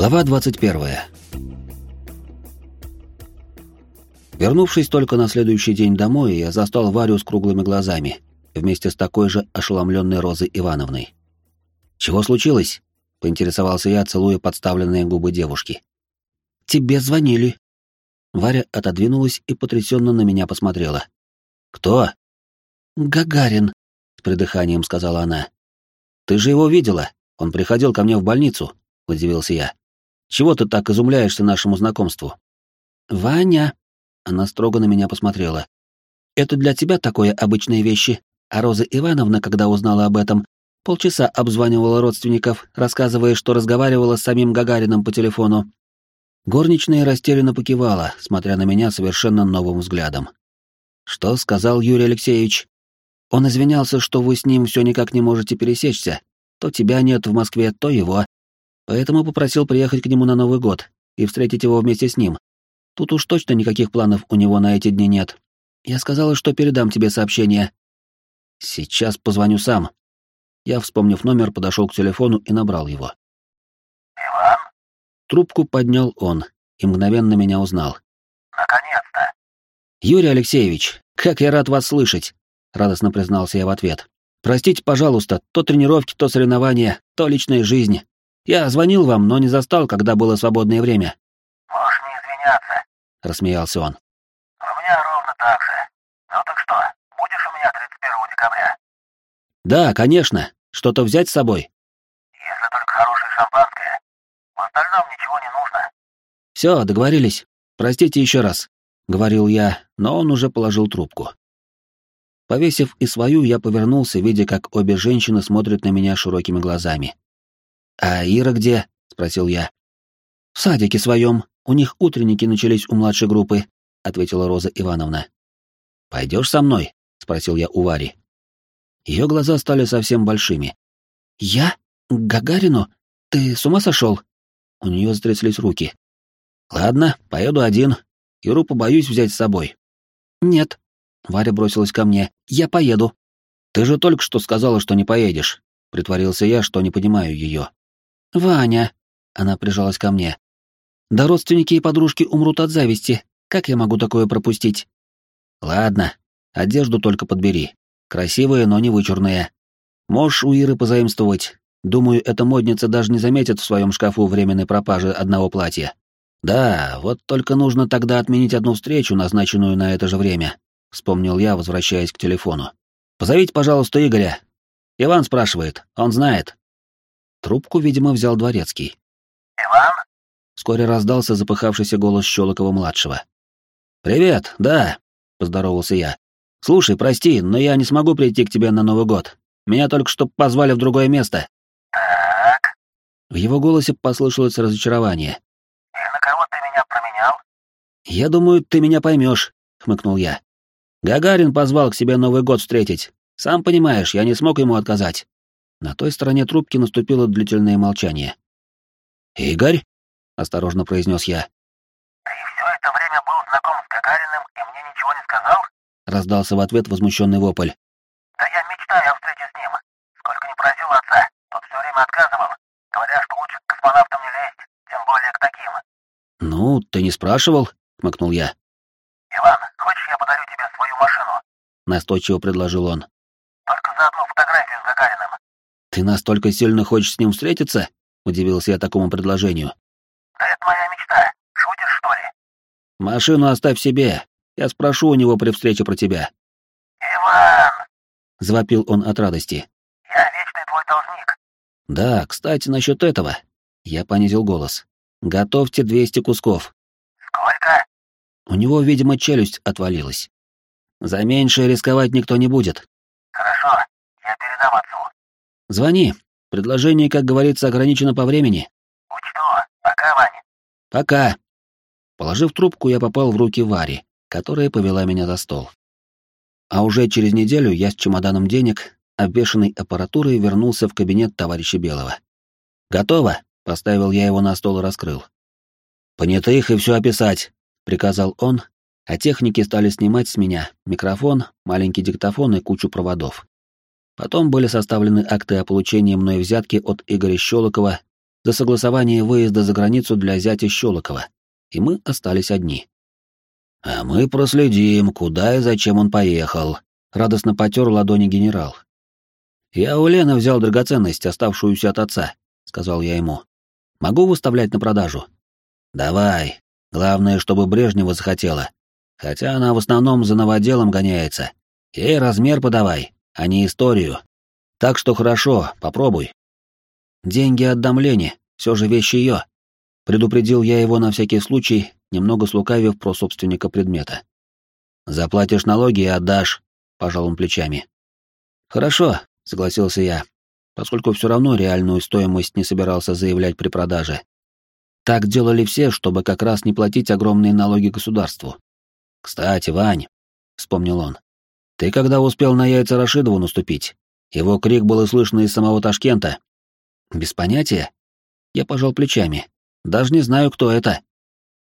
Глава 21. Вернувшись только на следующий день домой, я застал Варю с круглыми глазами, вместе с такой же ошеломленной Розой Ивановной. «Чего случилось?» — поинтересовался я, целуя подставленные губы девушки. «Тебе звонили». Варя отодвинулась и потрясенно на меня посмотрела. «Кто?» «Гагарин», — с придыханием сказала она. «Ты же его видела? Он приходил ко мне в больницу», — удивился я. Чего ты так изумляешься нашему знакомству? Ваня, она строго на меня посмотрела. Это для тебя такое обычные вещи, а Роза Ивановна, когда узнала об этом, полчаса обзванивала родственников, рассказывая, что разговаривала с самим Гагарином по телефону. Горничная растерянно покивала, смотря на меня совершенно новым взглядом. «Что сказал Юрий Алексеевич?» «Он извинялся, что вы с ним все никак не можете пересечься. То тебя нет в Москве, то его поэтому попросил приехать к нему на Новый год и встретить его вместе с ним. Тут уж точно никаких планов у него на эти дни нет. Я сказала, что передам тебе сообщение. Сейчас позвоню сам. Я, вспомнив номер, подошел к телефону и набрал его. «Иван?» Трубку поднял он и мгновенно меня узнал. «Наконец-то!» «Юрий Алексеевич, как я рад вас слышать!» — радостно признался я в ответ. «Простите, пожалуйста, то тренировки, то соревнования, то личная жизнь. Я звонил вам, но не застал, когда было свободное время. Можешь не извиняться, рассмеялся он. У меня ровно так же. Ну так что, будешь у меня 31 декабря? Да, конечно. Что-то взять с собой? Если только хорошее шампанское. В остальном ничего не нужно. Все, договорились. Простите еще раз, говорил я, но он уже положил трубку. Повесив и свою, я повернулся, видя, как обе женщины смотрят на меня широкими глазами. «А Ира где?» — спросил я. «В садике своем. У них утренники начались у младшей группы», — ответила Роза Ивановна. «Пойдешь со мной?» — спросил я у Вари. Ее глаза стали совсем большими. «Я? К Гагарину? Ты с ума сошел?» У нее затряслись руки. «Ладно, поеду один. Иру побоюсь взять с собой». «Нет». Варя бросилась ко мне. «Я поеду». «Ты же только что сказала, что не поедешь», — притворился я, что не понимаю ее. «Ваня!» — она прижалась ко мне. «Да родственники и подружки умрут от зависти. Как я могу такое пропустить?» «Ладно, одежду только подбери. Красивые, но не вычурные. Можешь у Иры позаимствовать. Думаю, эта модница даже не заметит в своем шкафу временной пропажи одного платья. Да, вот только нужно тогда отменить одну встречу, назначенную на это же время», — вспомнил я, возвращаясь к телефону. «Позовите, пожалуйста, Игоря. Иван спрашивает, он знает». Трубку, видимо, взял дворецкий. «Иван?» Вскоре раздался запыхавшийся голос Щелокова-младшего. «Привет, да», — поздоровался я. «Слушай, прости, но я не смогу прийти к тебе на Новый год. Меня только что позвали в другое место». «Так...» В его голосе послышалось разочарование. «И на кого ты меня променял?» «Я думаю, ты меня поймешь», — хмыкнул я. «Гагарин позвал к себе Новый год встретить. Сам понимаешь, я не смог ему отказать. На той стороне трубки наступило длительное молчание. «Игорь?» — осторожно произнес я. «Ты все это время был знаком с Гагариным и мне ничего не сказал?» — раздался в ответ возмущенный вопль. «Да я мечтаю о встрече с ним. Сколько не просил отца, тот все время отказывал, говоря, что лучше к космонавтам не лезть, тем более к таким». «Ну, ты не спрашивал?» — хмыкнул я. «Иван, хочешь, я подарю тебе свою машину?» — настойчиво предложил он. «Только за одну фотографию с Гагариным. «Ты настолько сильно хочешь с ним встретиться?» — удивился я такому предложению. «Да это моя мечта. Шутишь, что ли?» «Машину оставь себе. Я спрошу у него при встрече про тебя». «Иван!» — завопил он от радости. «Я вечный твой должник». «Да, кстати, насчет этого». Я понизил голос. «Готовьте 200 кусков». «Сколько?» У него, видимо, челюсть отвалилась. «За меньшее рисковать никто не будет». «Хорошо, я передам отцу. Звони. Предложение, как говорится, ограничено по времени. Учту. Пока, Ваня. Пока. Положив трубку, я попал в руки Вари, которая повела меня за стол. А уже через неделю я с чемоданом денег, обвешанной аппаратурой, вернулся в кабинет товарища Белого. «Готово!» — поставил я его на стол и раскрыл. «Понятых и все описать», — приказал он, а техники стали снимать с меня микрофон, маленький диктофон и кучу проводов. Потом были составлены акты о получении мной взятки от Игоря Щелокова, за согласование выезда за границу для зятя Щелокова, и мы остались одни. «А мы проследим, куда и зачем он поехал», — радостно потер ладони генерал. «Я у Лены взял драгоценность, оставшуюся от отца», — сказал я ему. «Могу выставлять на продажу?» «Давай. Главное, чтобы Брежнева захотела. Хотя она в основном за новоделом гоняется. Ей размер подавай, а не историю. Так что хорошо, попробуй». «Деньги отдам Лене, все же вещи ее», — предупредил я его на всякий случай, немного слукавив про собственника предмета. «Заплатишь налоги и отдашь», — пожал он плечами. «Хорошо», — согласился я, поскольку все равно реальную стоимость не собирался заявлять при продаже. Так делали все, чтобы как раз не платить огромные налоги государству. «Кстати, Вань», — вспомнил он, — «ты когда успел на яйца Рашидову наступить? Его крик было слышно из самого Ташкента». «Без понятия?» Я пожал плечами. «Даже не знаю, кто это».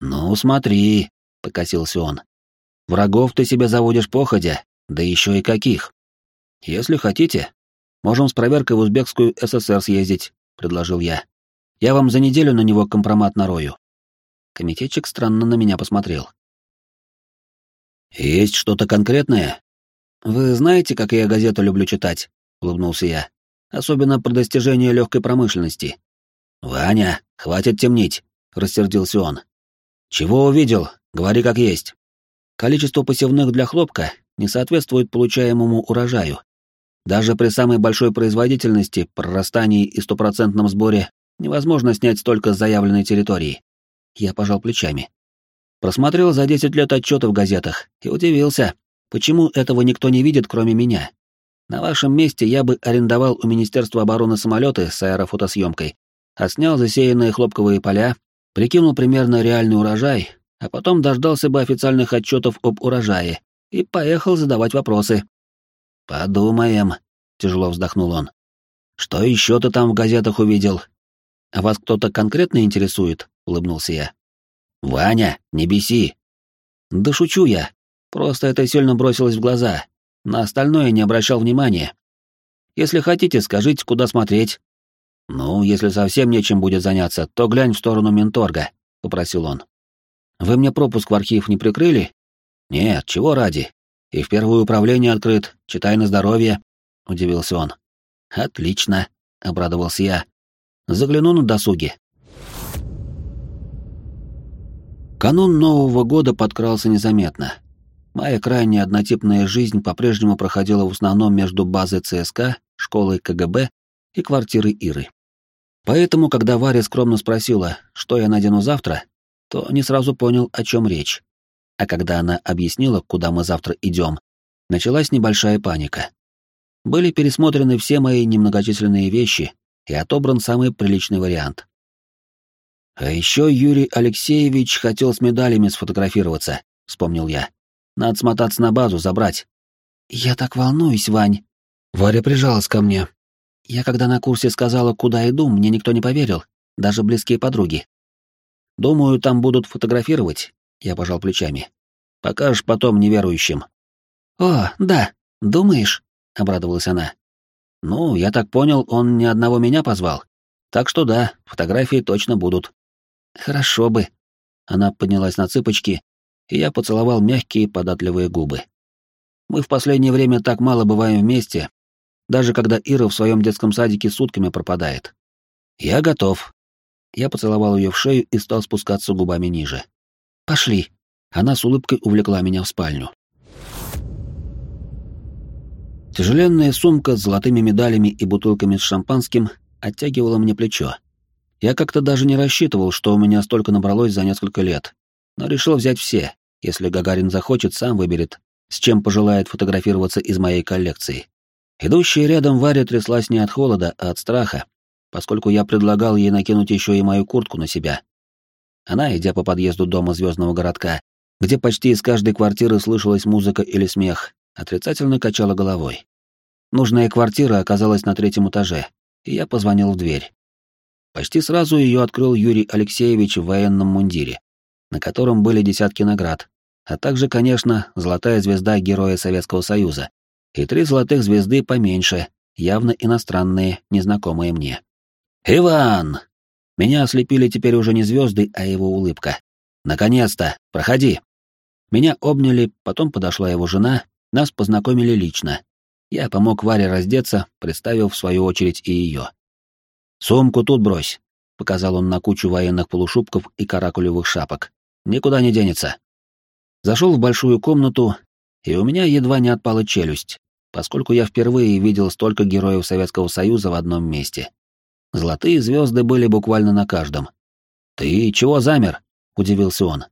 «Ну, смотри», — покосился он. «Врагов ты себе заводишь походя, да еще и каких. Если хотите, можем с проверкой в Узбекскую ССР съездить», — предложил я. «Я вам за неделю на него компромат нарою». Комитетчик странно на меня посмотрел. «Есть что-то конкретное?» «Вы знаете, как я газету люблю читать?» — улыбнулся я. «Особенно про достижения легкой промышленности». «Ваня, хватит темнить», — рассердился он. «Чего увидел? Говори как есть». Количество посевных для хлопка не соответствует получаемому урожаю. Даже при самой большой производительности, прорастании и стопроцентном сборе невозможно снять столько с заявленной территории. Я пожал плечами. Просмотрел за 10 лет отчеты в газетах и удивился, почему этого никто не видит, кроме меня. На вашем месте я бы арендовал у Министерства обороны самолеты с аэрофотосъемкой, отснял засеянные хлопковые поля, прикинул примерно реальный урожай, а потом дождался бы официальных отчетов об урожае и поехал задавать вопросы. «Подумаем», — тяжело вздохнул он. «Что еще ты там в газетах увидел?» «А вас кто-то конкретно интересует?» — улыбнулся я. «Ваня, не беси!» «Да шучу я. Просто это сильно бросилось в глаза. На остальное не обращал внимания. Если хотите, скажите, куда смотреть». «Ну, если совсем нечем будет заняться, то глянь в сторону Менторга», — попросил он. «Вы мне пропуск в архив не прикрыли?» «Нет, чего ради. И в первое управление открыт, читай на здоровье», — удивился он. «Отлично», — обрадовался я. «Загляну на досуге». Канун Нового года подкрался незаметно. Моя крайне однотипная жизнь по-прежнему проходила в основном между базой ЦСК, школой КГБ и квартирой Иры. Поэтому, когда Варя скромно спросила, что я надену завтра, то не сразу понял, о чем речь. А когда она объяснила, куда мы завтра идем, началась небольшая паника. Были пересмотрены все мои немногочисленные вещи и отобран самый приличный вариант. А еще Юрий Алексеевич хотел с медалями сфотографироваться, вспомнил я. Надо смотаться на базу, забрать. Я так волнуюсь, Вань. Варя прижалась ко мне, я когда на курсе сказала, куда иду, мне никто не поверил, даже близкие подруги. Думаю, там будут фотографировать, я пожал плечами. Покажешь потом неверующим. О, да, думаешь? обрадовалась она. Ну, я так понял, он ни одного меня позвал. Так что да, фотографии точно будут. Хорошо бы. Она поднялась на цыпочки, и я поцеловал мягкие податливые губы. Мы в последнее время так мало бываем вместе, даже когда Ира в своем детском садике сутками пропадает. Я готов. Я поцеловал ее в шею и стал спускаться губами ниже. Пошли. Она с улыбкой увлекла меня в спальню. Тяжеленная сумка с золотыми медалями и бутылками с шампанским оттягивала мне плечо. Я как-то даже не рассчитывал, что у меня столько набралось за несколько лет, но решил взять все. Если Гагарин захочет, сам выберет, с чем пожелает фотографироваться из моей коллекции. Идущая рядом Варя тряслась не от холода, а от страха, поскольку я предлагал ей накинуть еще и мою куртку на себя. Она, идя по подъезду дома звездного городка, где почти из каждой квартиры слышалась музыка или смех, отрицательно качала головой. Нужная квартира оказалась на третьем этаже, и я позвонил в дверь. Почти сразу ее открыл Юрий Алексеевич в военном мундире, на котором были десятки наград, а также, конечно, золотая звезда Героя Советского Союза, и три золотых звезды поменьше, явно иностранные, незнакомые мне. «Иван!» Меня ослепили теперь уже не звезды, а его улыбка. «Наконец-то! Проходи!» Меня обняли, потом подошла его жена, нас познакомили лично. Я помог Варе раздеться, представил в свою очередь и ее. «Сумку тут брось», — показал он на кучу военных полушубков и каракулевых шапок. «Никуда не денется». Зашел в большую комнату, и у меня едва не отпала челюсть, поскольку я впервые видел столько героев Советского Союза в одном месте. Золотые звезды были буквально на каждом. «Ты чего замер?» — удивился он.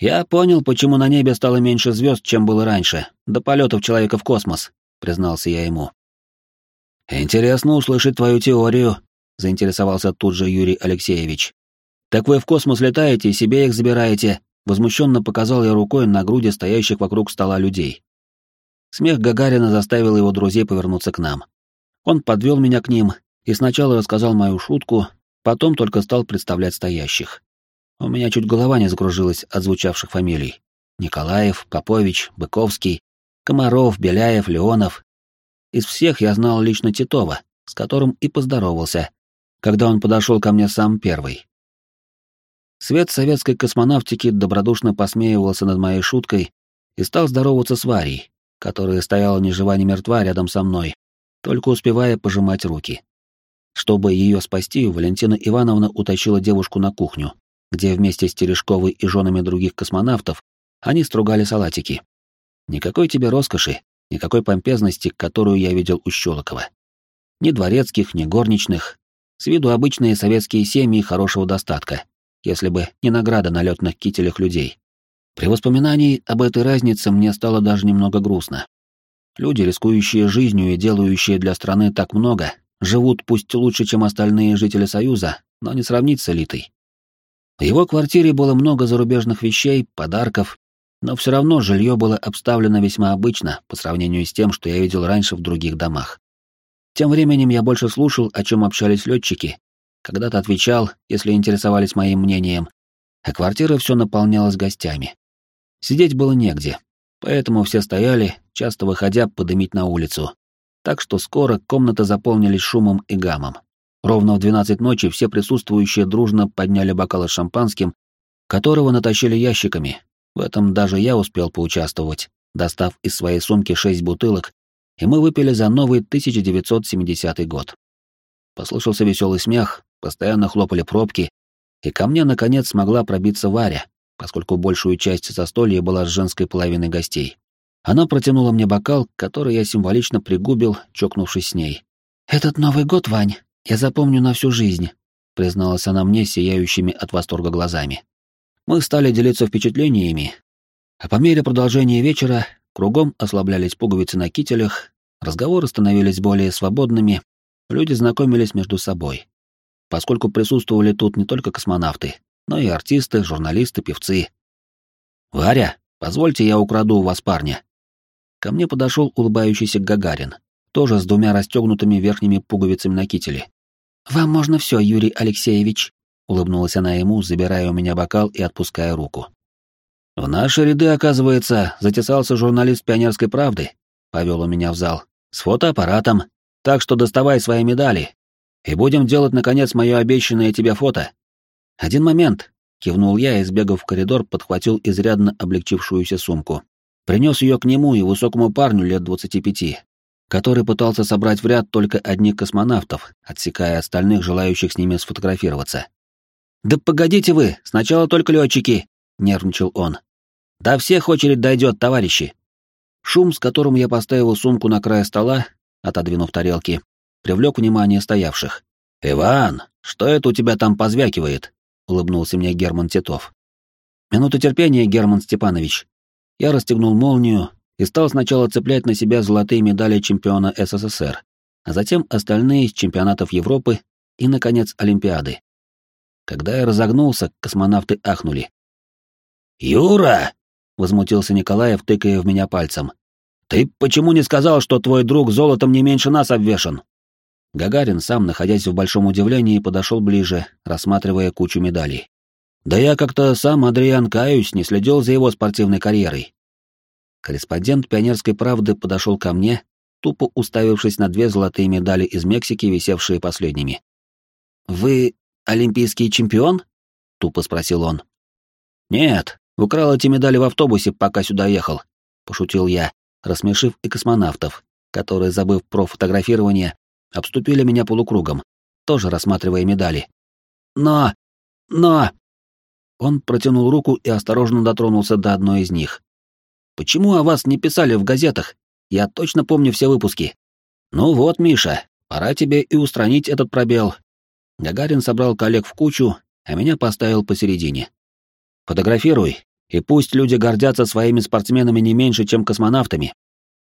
«Я понял, почему на небе стало меньше звезд, чем было раньше, до полетов человека в космос», — признался я ему. «Интересно услышать твою теорию», — заинтересовался тут же Юрий Алексеевич. «Так вы в космос летаете и себе их забираете», — возмущенно показал я рукой на груди стоящих вокруг стола людей. Смех Гагарина заставил его друзей повернуться к нам. Он подвел меня к ним и сначала рассказал мою шутку, потом только стал представлять стоящих. У меня чуть голова не закружилась от звучавших фамилий. Николаев, Попович, Быковский, Комаров, Беляев, Леонов. Из всех я знал лично Титова, с которым и поздоровался, когда он подошел ко мне сам первый. Свет советской космонавтики добродушно посмеивался над моей шуткой и стал здороваться с Варей, которая стояла ни жива, ни мертва рядом со мной, только успевая пожимать руки. Чтобы ее спасти, Валентина Ивановна утащила девушку на кухню, где вместе с Терешковой и женами других космонавтов они стругали салатики. Никакой тебе роскоши, никакой помпезности, которую я видел у Щелокова. Ни дворецких, ни горничных. С виду обычные советские семьи хорошего достатка, если бы не награда на летных кителях людей. При воспоминании об этой разнице мне стало даже немного грустно. Люди, рискующие жизнью и делающие для страны так много, живут пусть лучше, чем остальные жители Союза, но не сравнить с элитой. В его квартире было много зарубежных вещей, подарков, но все равно жилье было обставлено весьма обычно по сравнению с тем, что я видел раньше в других домах. Тем временем я больше слушал, о чем общались летчики, когда-то отвечал, если интересовались моим мнением, а квартира все наполнялась гостями. Сидеть было негде, поэтому все стояли, часто выходя подымить на улицу. Так что скоро комнаты заполнились шумом и гамом. Ровно в 12 ночи все присутствующие дружно подняли бокалы с шампанским, которого натащили ящиками. В этом даже я успел поучаствовать, достав из своей сумки шесть бутылок, и мы выпили за новый 1970 год. Послышался веселый смех, постоянно хлопали пробки, и ко мне, наконец, смогла пробиться Варя, поскольку большую часть застолья была с женской половиной гостей. Она протянула мне бокал, который я символично пригубил, чокнувшись с ней. «Этот Новый год, Вань, я запомню на всю жизнь», — призналась она мне сияющими от восторга глазами. Мы стали делиться впечатлениями, а по мере продолжения вечера кругом ослаблялись пуговицы на кителях, разговоры становились более свободными, люди знакомились между собой. Поскольку присутствовали тут не только космонавты, но и артисты, журналисты, певцы. «Варя, позвольте я украду у вас парня». Ко мне подошел улыбающийся Гагарин тоже с двумя расстегнутыми верхними пуговицами на кителе. «Вам можно все, Юрий Алексеевич», — улыбнулась она ему, забирая у меня бокал и отпуская руку. «В наши ряды, оказывается, затесался журналист «Пионерской правды», — повел у меня в зал, с фотоаппаратом, так что доставай свои медали, и будем делать, наконец, мое обещанное тебе фото. Один момент, — кивнул я и, в коридор, подхватил изрядно облегчившуюся сумку. Принес ее к нему и высокому парню лет двадцати пяти, который пытался собрать в ряд только одних космонавтов, отсекая остальных, желающих с ними сфотографироваться. «Да погодите вы, сначала только летчики!» — нервничал он. «До всех очередь дойдет, товарищи!» Шум, с которым я поставил сумку на край стола, отодвинув тарелки, привлек внимание стоявших. «Иван, что это у тебя там позвякивает?» — улыбнулся мне Герман Титов. «Минута терпения, Герман Степанович». Я расстегнул молнию, и стал сначала цеплять на себя золотые медали чемпиона СССР, а затем остальные из чемпионатов Европы и, наконец, Олимпиады. Когда я разогнулся, космонавты ахнули. «Юра!» — возмутился Николаев, тыкая в меня пальцем. «Ты почему не сказал, что твой друг золотом не меньше нас обвешан?» Гагарин, сам находясь в большом удивлении, подошел ближе, рассматривая кучу медалей. «Да я как-то сам, Адриан, каюсь, не следил за его спортивной карьерой. Корреспондент «Пионерской правды» подошел ко мне, тупо уставившись на две золотые медали из Мексики, висевшие последними. «Вы олимпийский чемпион?» — тупо спросил он. «Нет, украл эти медали в автобусе, пока сюда ехал», — пошутил я, рассмешив и космонавтов, которые, забыв про фотографирование, обступили меня полукругом, тоже рассматривая медали. «Но! Но!» Он протянул руку и осторожно дотронулся до одной из них. «Почему о вас не писали в газетах? Я точно помню все выпуски». «Ну вот, Миша, пора тебе и устранить этот пробел». Гагарин собрал коллег в кучу, а меня поставил посередине. «Фотографируй, и пусть люди гордятся своими спортсменами не меньше, чем космонавтами».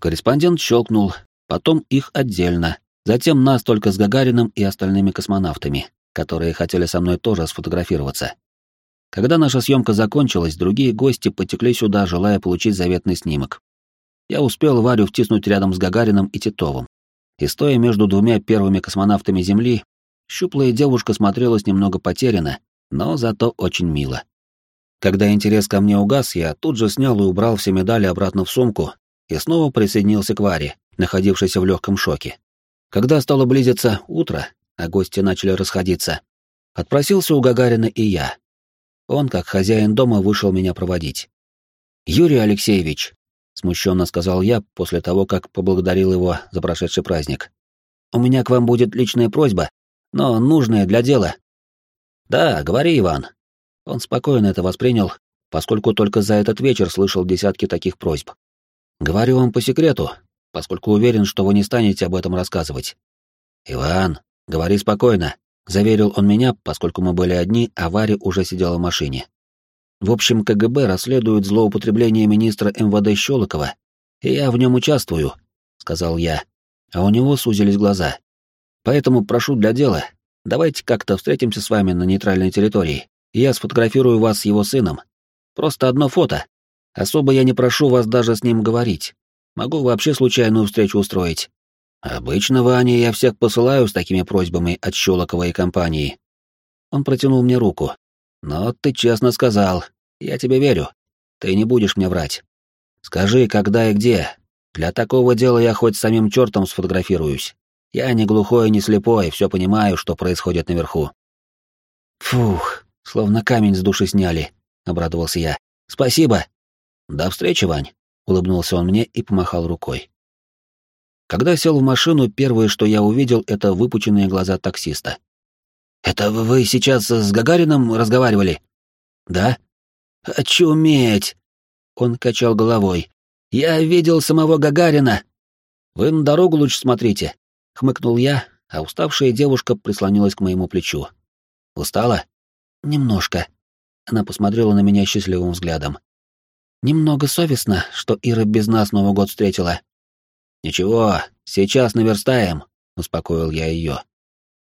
Корреспондент щелкнул, потом их отдельно, затем нас только с Гагариным и остальными космонавтами, которые хотели со мной тоже сфотографироваться. Когда наша съемка закончилась, другие гости потекли сюда, желая получить заветный снимок. Я успел Варю втиснуть рядом с Гагарином и Титовым. И стоя между двумя первыми космонавтами Земли, щуплая девушка смотрелась немного потеряна, но зато очень мило. Когда интерес ко мне угас, я тут же снял и убрал все медали обратно в сумку и снова присоединился к Варе, находившейся в легком шоке. Когда стало близиться утро, а гости начали расходиться, отпросился у Гагарина и я. Он, как хозяин дома, вышел меня проводить. «Юрий Алексеевич», — смущенно сказал я после того, как поблагодарил его за прошедший праздник, — «у меня к вам будет личная просьба, но нужная для дела». «Да, говори, Иван», он спокойно это воспринял, поскольку только за этот вечер слышал десятки таких просьб. Говорю вам по секрету, поскольку уверен, что вы не станете об этом рассказывать. Иван, говори спокойно, заверил он меня, поскольку мы были одни, а Варя уже сидела в машине. В общем, КГБ расследует злоупотребление министра МВД Щелокова, и я в нем участвую, сказал я, а у него сузились глаза. Поэтому прошу для дела, давайте как-то встретимся с вами на нейтральной территории я сфотографирую вас с его сыном. Просто одно фото. Особо я не прошу вас даже с ним говорить. Могу вообще случайную встречу устроить. Обычно, Ваня, я всех посылаю с такими просьбами от Щелокова и компании. Он протянул мне руку. Но ты честно сказал. Я тебе верю. Ты не будешь мне врать. Скажи, когда и где. Для такого дела я хоть самим чертом сфотографируюсь. Я не глухой, не слепой, все понимаю, что происходит наверху. Фух, Словно камень с души сняли, обрадовался я. Спасибо. До встречи, Вань, улыбнулся он мне и помахал рукой. Когда сел в машину, первое, что я увидел, это выпученные глаза таксиста. «Это вы сейчас с Гагарином разговаривали?» «Да». «Очуметь!» Он качал головой. «Я видел самого Гагарина!» «Вы на дорогу лучше смотрите», — хмыкнул я, а уставшая девушка прислонилась к моему плечу. «Устала?» «Немножко». Она посмотрела на меня счастливым взглядом. «Немного совестно, что Ира без нас Новый год встретила». «Ничего, сейчас наверстаем», — успокоил я ее.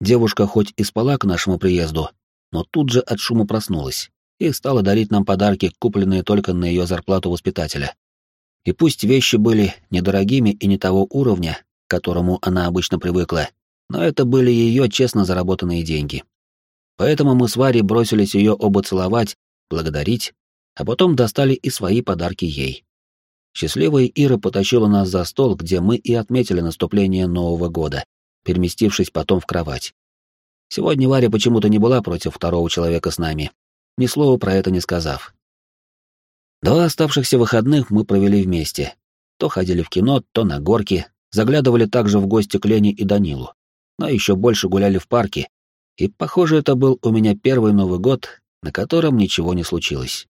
Девушка хоть и спала к нашему приезду, но тут же от шума проснулась и стала дарить нам подарки, купленные только на ее зарплату воспитателя. И пусть вещи были недорогими и не того уровня, к которому она обычно привыкла, но это были ее честно заработанные деньги. Поэтому мы с Варей бросились ее оба целовать, благодарить, а потом достали и свои подарки ей. Счастливая Ира потащила нас за стол, где мы и отметили наступление Нового года, переместившись потом в кровать. Сегодня Варя почему-то не была против второго человека с нами, ни слова про это не сказав. Два оставшихся выходных мы провели вместе. То ходили в кино, то на горки, заглядывали также в гости к Лене и Данилу. Но еще больше гуляли в парке, и, похоже, это был у меня первый Новый год, на котором ничего не случилось.